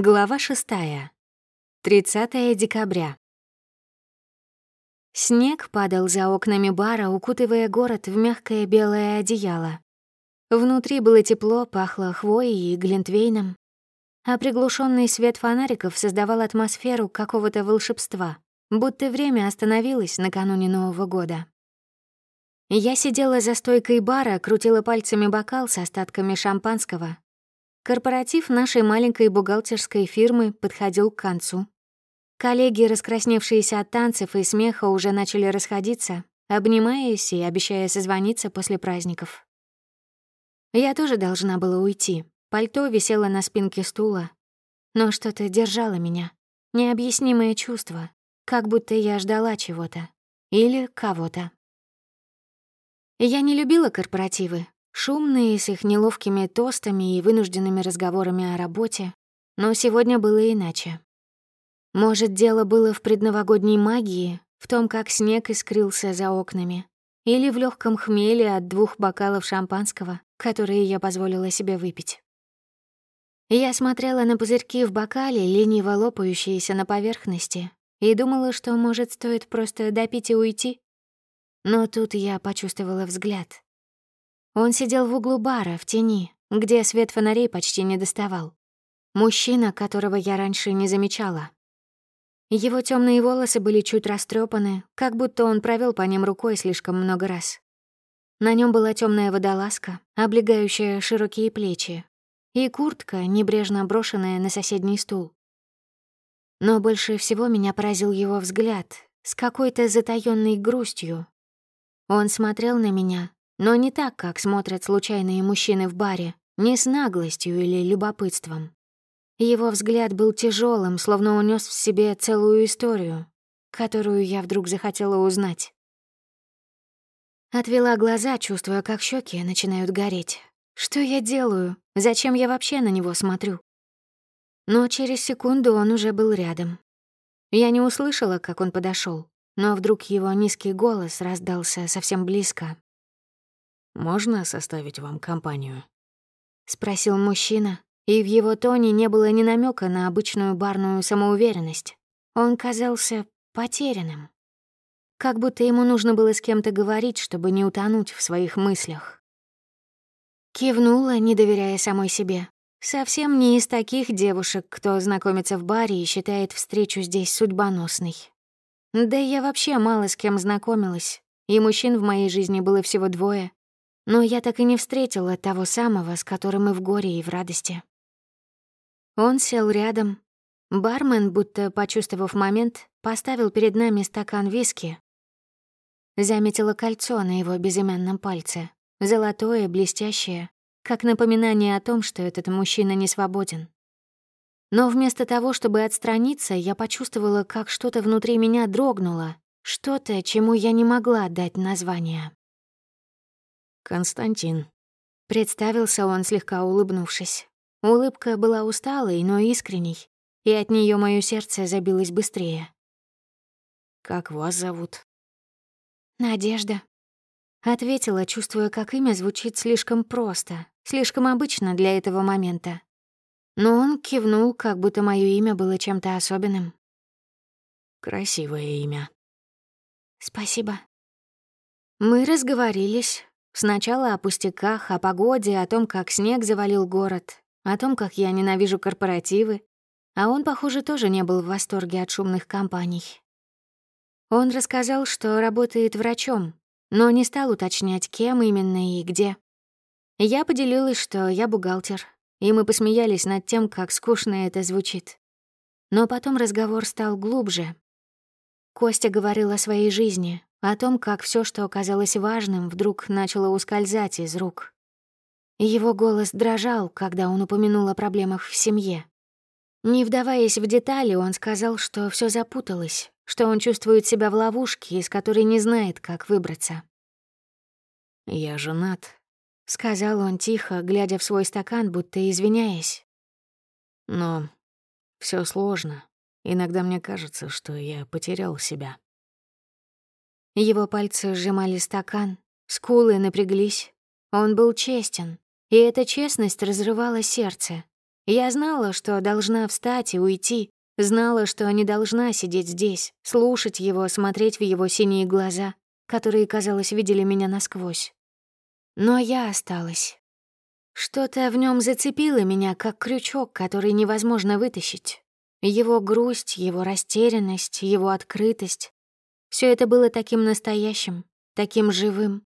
Глава 6. 30 декабря. Снег падал за окнами бара, укутывая город в мягкое белое одеяло. Внутри было тепло, пахло хвоей и глинтвейном, а приглушенный свет фонариков создавал атмосферу какого-то волшебства, будто время остановилось накануне Нового года. Я сидела за стойкой бара, крутила пальцами бокал с остатками шампанского Корпоратив нашей маленькой бухгалтерской фирмы подходил к концу. Коллеги, раскрасневшиеся от танцев и смеха, уже начали расходиться, обнимаясь и обещая созвониться после праздников. Я тоже должна была уйти. Пальто висело на спинке стула. Но что-то держало меня. Необъяснимое чувство. Как будто я ждала чего-то. Или кого-то. Я не любила корпоративы, Шумные, с их неловкими тостами и вынужденными разговорами о работе. Но сегодня было иначе. Может, дело было в предновогодней магии, в том, как снег искрился за окнами, или в легком хмеле от двух бокалов шампанского, которые я позволила себе выпить. Я смотрела на пузырьки в бокале, лениво лопающиеся на поверхности, и думала, что, может, стоит просто допить и уйти. Но тут я почувствовала взгляд, он сидел в углу бара, в тени, где свет фонарей почти не доставал. Мужчина, которого я раньше не замечала. Его темные волосы были чуть растрепаны, как будто он провел по ним рукой слишком много раз. На нем была темная водолазка, облегающая широкие плечи, и куртка, небрежно брошенная на соседний стул. Но больше всего меня поразил его взгляд с какой-то затаённой грустью. Он смотрел на меня, но не так, как смотрят случайные мужчины в баре, не с наглостью или любопытством. Его взгляд был тяжелым, словно унес в себе целую историю, которую я вдруг захотела узнать. Отвела глаза, чувствуя, как щеки начинают гореть. Что я делаю? Зачем я вообще на него смотрю? Но через секунду он уже был рядом. Я не услышала, как он подошел, но вдруг его низкий голос раздался совсем близко, можно составить вам компанию?» — спросил мужчина, и в его тоне не было ни намека на обычную барную самоуверенность. Он казался потерянным. Как будто ему нужно было с кем-то говорить, чтобы не утонуть в своих мыслях. Кивнула, не доверяя самой себе. Совсем не из таких девушек, кто знакомится в баре и считает встречу здесь судьбоносной. Да я вообще мало с кем знакомилась, и мужчин в моей жизни было всего двое, но я так и не встретила того самого, с которым и в горе, и в радости. Он сел рядом. Бармен, будто почувствовав момент, поставил перед нами стакан виски. Заметила кольцо на его безымянном пальце. Золотое, блестящее, как напоминание о том, что этот мужчина не свободен. Но вместо того, чтобы отстраниться, я почувствовала, как что-то внутри меня дрогнуло, что-то, чему я не могла дать название. «Константин». Представился он, слегка улыбнувшись. Улыбка была усталой, но искренней, и от нее мое сердце забилось быстрее. «Как вас зовут?» «Надежда», — ответила, чувствуя, как имя звучит слишком просто, слишком обычно для этого момента. Но он кивнул, как будто мое имя было чем-то особенным. «Красивое имя». «Спасибо». Мы разговорились, Сначала о пустяках, о погоде, о том, как снег завалил город, о том, как я ненавижу корпоративы, а он, похоже, тоже не был в восторге от шумных компаний. Он рассказал, что работает врачом, но не стал уточнять, кем именно и где. Я поделилась, что я бухгалтер, и мы посмеялись над тем, как скучно это звучит. Но потом разговор стал глубже. Костя говорил о своей жизни, о том, как все, что оказалось важным, вдруг начало ускользать из рук. Его голос дрожал, когда он упомянул о проблемах в семье. Не вдаваясь в детали, он сказал, что все запуталось, что он чувствует себя в ловушке, из которой не знает, как выбраться. «Я женат», — сказал он тихо, глядя в свой стакан, будто извиняясь. «Но все сложно. Иногда мне кажется, что я потерял себя». Его пальцы сжимали стакан, скулы напряглись. Он был честен, и эта честность разрывала сердце. Я знала, что должна встать и уйти, знала, что не должна сидеть здесь, слушать его, смотреть в его синие глаза, которые, казалось, видели меня насквозь. Но я осталась. Что-то в нем зацепило меня, как крючок, который невозможно вытащить. Его грусть, его растерянность, его открытость. Все это было таким настоящим, таким живым.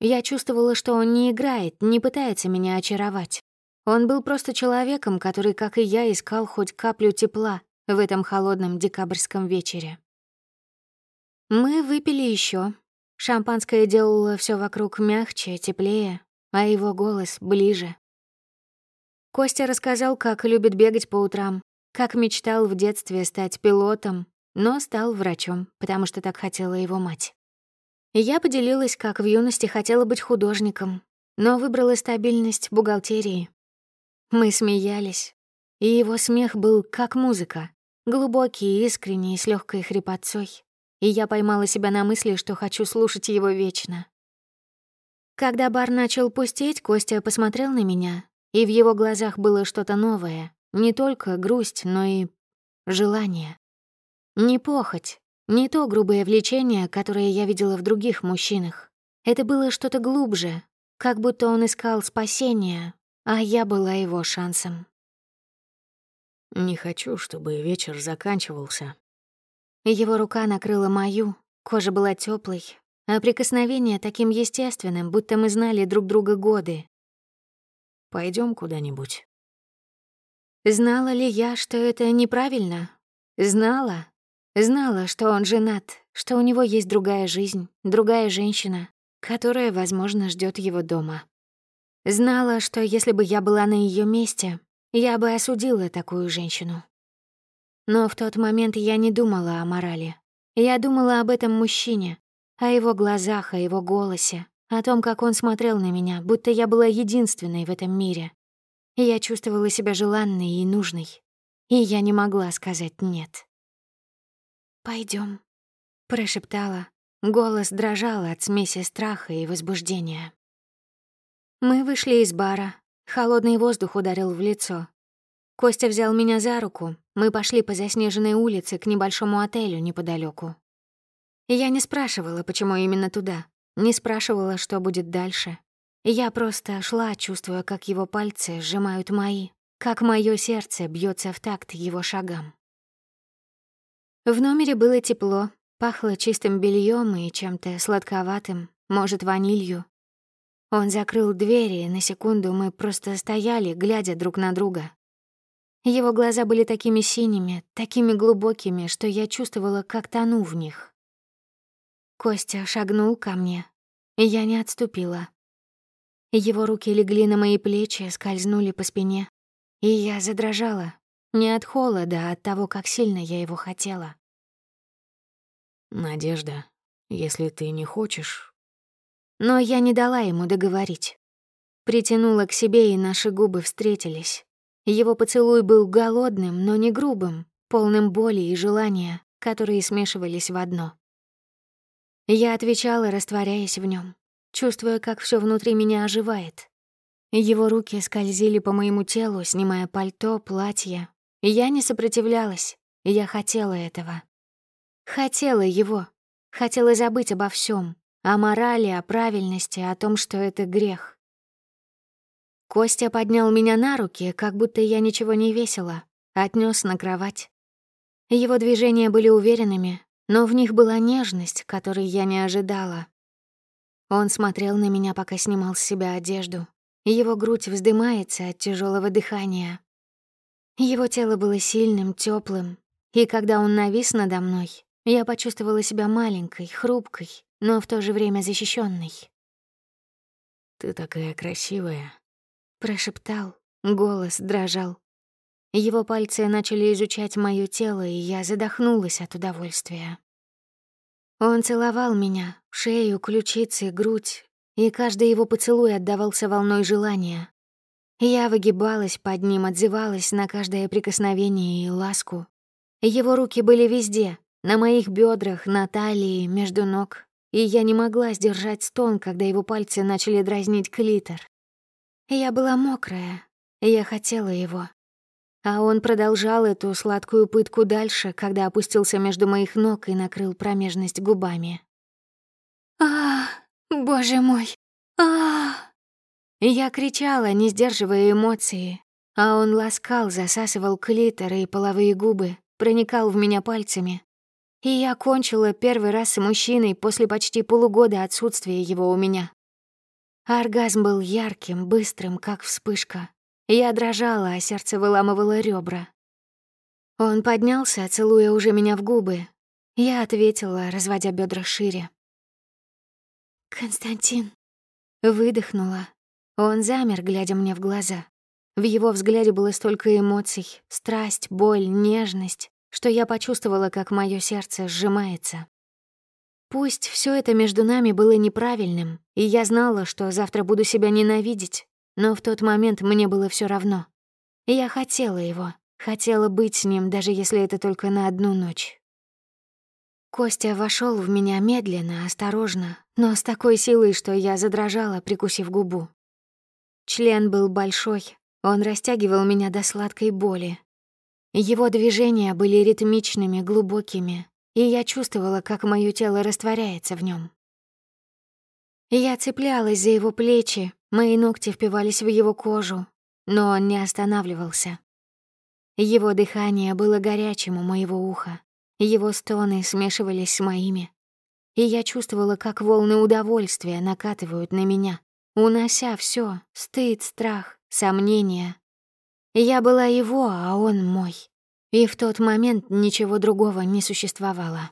Я чувствовала, что он не играет, не пытается меня очаровать. Он был просто человеком, который, как и я, искал хоть каплю тепла в этом холодном декабрьском вечере. Мы выпили еще. Шампанское делало все вокруг мягче, теплее, а его голос ближе. Костя рассказал, как любит бегать по утрам, как мечтал в детстве стать пилотом, но стал врачом, потому что так хотела его мать. Я поделилась, как в юности хотела быть художником, но выбрала стабильность бухгалтерии. Мы смеялись, и его смех был как музыка, глубокий, искренний, с легкой хрипотцой, и я поймала себя на мысли, что хочу слушать его вечно. Когда бар начал пустеть, Костя посмотрел на меня, и в его глазах было что-то новое, не только грусть, но и желание. Не похоть, не то грубое влечение, которое я видела в других мужчинах. Это было что-то глубже, как будто он искал спасения, а я была его шансом. Не хочу, чтобы вечер заканчивался. Его рука накрыла мою, кожа была теплой, а прикосновение таким естественным, будто мы знали друг друга годы. Пойдем куда-нибудь. Знала ли я, что это неправильно? Знала. Знала, что он женат, что у него есть другая жизнь, другая женщина, которая, возможно, ждет его дома. Знала, что если бы я была на ее месте, я бы осудила такую женщину. Но в тот момент я не думала о морали. Я думала об этом мужчине, о его глазах, о его голосе, о том, как он смотрел на меня, будто я была единственной в этом мире. Я чувствовала себя желанной и нужной, и я не могла сказать «нет». Пойдем, прошептала. Голос дрожал от смеси страха и возбуждения. Мы вышли из бара. Холодный воздух ударил в лицо. Костя взял меня за руку. Мы пошли по заснеженной улице к небольшому отелю неподалеку. Я не спрашивала, почему именно туда. Не спрашивала, что будет дальше. Я просто шла, чувствуя, как его пальцы сжимают мои, как мое сердце бьется в такт его шагам. В номере было тепло, пахло чистым бельем и чем-то сладковатым, может, ванилью. Он закрыл двери, и на секунду мы просто стояли, глядя друг на друга. Его глаза были такими синими, такими глубокими, что я чувствовала, как тону в них. Костя шагнул ко мне, и я не отступила. Его руки легли на мои плечи, скользнули по спине, и я задрожала, не от холода, а от того, как сильно я его хотела. «Надежда, если ты не хочешь...» Но я не дала ему договорить. Притянула к себе, и наши губы встретились. Его поцелуй был голодным, но не грубым, полным боли и желания, которые смешивались в одно. Я отвечала, растворяясь в нем, чувствуя, как все внутри меня оживает. Его руки скользили по моему телу, снимая пальто, платье. Я не сопротивлялась, я хотела этого. Хотела его, хотела забыть обо всем, о морали, о правильности, о том, что это грех. Костя поднял меня на руки, как будто я ничего не весила, отнес на кровать. Его движения были уверенными, но в них была нежность, которой я не ожидала. Он смотрел на меня, пока снимал с себя одежду. Его грудь вздымается от тяжелого дыхания. Его тело было сильным, теплым, и когда он навис надо мной, я почувствовала себя маленькой, хрупкой, но в то же время защищенной. «Ты такая красивая», — прошептал, голос дрожал. Его пальцы начали изучать моё тело, и я задохнулась от удовольствия. Он целовал меня, шею, ключицы, грудь, и каждый его поцелуй отдавался волной желания. Я выгибалась под ним, отзывалась на каждое прикосновение и ласку. Его руки были везде, на моих бедрах, на талии, между ног, и я не могла сдержать стон, когда его пальцы начали дразнить клитор. Я была мокрая, я хотела его. А он продолжал эту сладкую пытку дальше, когда опустился между моих ног и накрыл промежность губами. а боже мой! а Я кричала, не сдерживая эмоции, а он ласкал, засасывал клитор и половые губы, проникал в меня пальцами. И я кончила первый раз с мужчиной после почти полугода отсутствия его у меня. Оргазм был ярким, быстрым, как вспышка. Я дрожала, а сердце выламывало ребра. Он поднялся, целуя уже меня в губы. Я ответила, разводя бедра шире. «Константин». Выдохнула. Он замер, глядя мне в глаза. В его взгляде было столько эмоций, страсть, боль, нежность, что я почувствовала, как мое сердце сжимается. Пусть все это между нами было неправильным, и я знала, что завтра буду себя ненавидеть, но в тот момент мне было все равно. Я хотела его, хотела быть с ним, даже если это только на одну ночь. Костя вошел в меня медленно, осторожно, но с такой силой, что я задрожала, прикусив губу. Член был большой, он растягивал меня до сладкой боли. Его движения были ритмичными, глубокими, и я чувствовала, как моё тело растворяется в нём. Я цеплялась за его плечи, мои ногти впивались в его кожу, но он не останавливался. Его дыхание было горячим у моего уха, его стоны смешивались с моими, и я чувствовала, как волны удовольствия накатывают на меня, унося всё: стыд, страх, сомнения. Я была его, а он мой. И в тот момент ничего другого не существовало.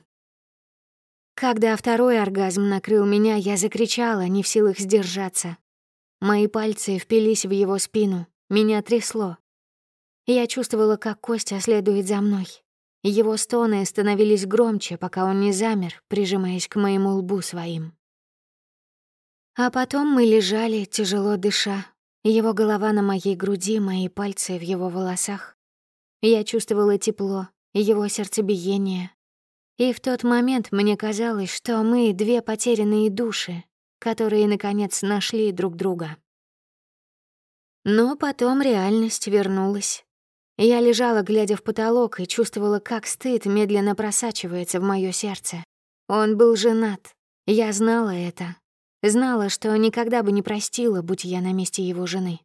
Когда второй оргазм накрыл меня, я закричала, не в силах сдержаться. Мои пальцы впились в его спину, меня трясло. Я чувствовала, как Костя следует за мной. Его стоны становились громче, пока он не замер, прижимаясь к моему лбу своим. А потом мы лежали, тяжело дыша. Его голова на моей груди, мои пальцы в его волосах. Я чувствовала тепло, его сердцебиение. И в тот момент мне казалось, что мы — две потерянные души, которые, наконец, нашли друг друга. Но потом реальность вернулась. Я лежала, глядя в потолок, и чувствовала, как стыд медленно просачивается в моё сердце. Он был женат. Я знала это. Знала, что никогда бы не простила, будь я на месте его жены.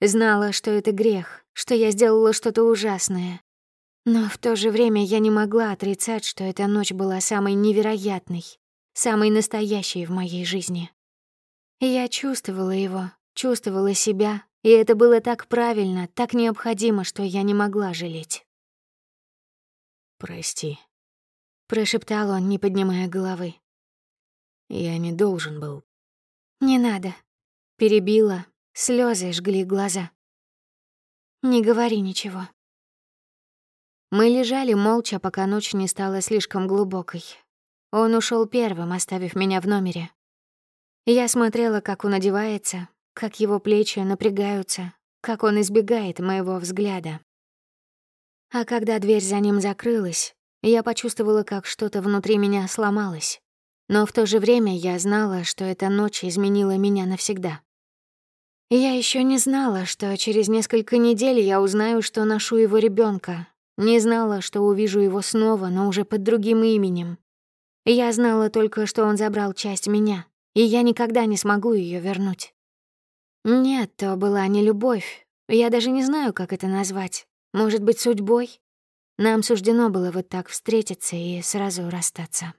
Знала, что это грех, что я сделала что-то ужасное. Но в то же время я не могла отрицать, что эта ночь была самой невероятной, самой настоящей в моей жизни. Я чувствовала его, чувствовала себя, и это было так правильно, так необходимо, что я не могла жалеть. «Прости», — прошептал он, не поднимая головы. «Я не должен был». «Не надо», — перебила, Слезы жгли глаза. «Не говори ничего». Мы лежали молча, пока ночь не стала слишком глубокой. Он ушел первым, оставив меня в номере. Я смотрела, как он одевается, как его плечи напрягаются, как он избегает моего взгляда. А когда дверь за ним закрылась, я почувствовала, как что-то внутри меня сломалось. Но в то же время я знала, что эта ночь изменила меня навсегда. Я еще не знала, что через несколько недель я узнаю, что ношу его ребенка. Не знала, что увижу его снова, но уже под другим именем. Я знала только, что он забрал часть меня, и я никогда не смогу ее вернуть. Нет, то была не любовь. Я даже не знаю, как это назвать. Может быть, судьбой? Нам суждено было вот так встретиться и сразу расстаться.